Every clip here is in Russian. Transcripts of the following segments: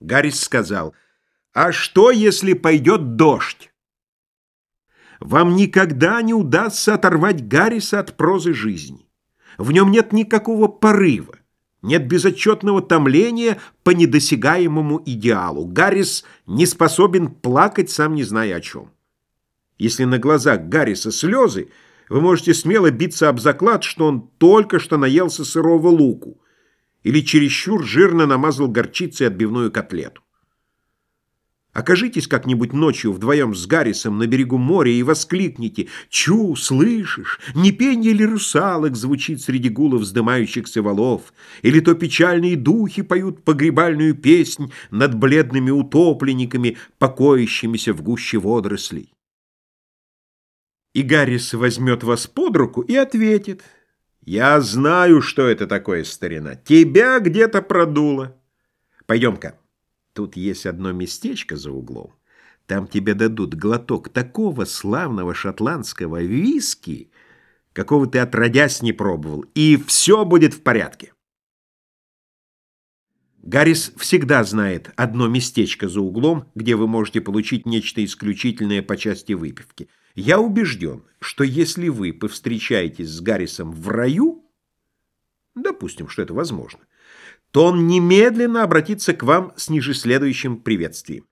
Гаррис сказал, «А что, если пойдет дождь?» Вам никогда не удастся оторвать Гарриса от прозы жизни. В нем нет никакого порыва, нет безотчетного томления по недосягаемому идеалу. Гаррис не способен плакать, сам не зная о чем. Если на глазах Гарриса слезы, вы можете смело биться об заклад, что он только что наелся сырого луку или чересчур жирно намазал горчицей отбивную котлету. Окажитесь как-нибудь ночью вдвоем с Гаррисом на берегу моря и воскликните «Чу, слышишь, не пенье ли русалок звучит среди гулов вздымающихся валов, или то печальные духи поют погребальную песнь над бледными утопленниками, покоящимися в гуще водорослей». И Гаррис возьмет вас под руку и ответит «Я знаю, что это такое, старина. Тебя где-то продуло. Пойдем-ка». Тут есть одно местечко за углом. Там тебе дадут глоток такого славного шотландского виски, какого ты отродясь не пробовал, и все будет в порядке. Гаррис всегда знает одно местечко за углом, где вы можете получить нечто исключительное по части выпивки. Я убежден, что если вы повстречаетесь с Гаррисом в раю, допустим, что это возможно, то он немедленно обратится к вам с ниже следующим приветствием.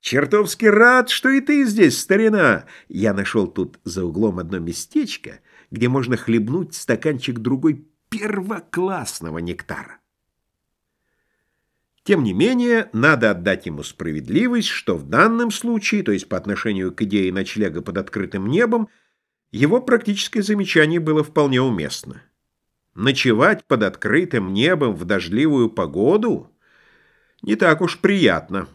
«Чертовски рад, что и ты здесь, старина!» Я нашел тут за углом одно местечко, где можно хлебнуть стаканчик другой первоклассного нектара. Тем не менее, надо отдать ему справедливость, что в данном случае, то есть по отношению к идее ночлега под открытым небом, его практическое замечание было вполне уместно. Ночевать под открытым небом в дождливую погоду не так уж приятно.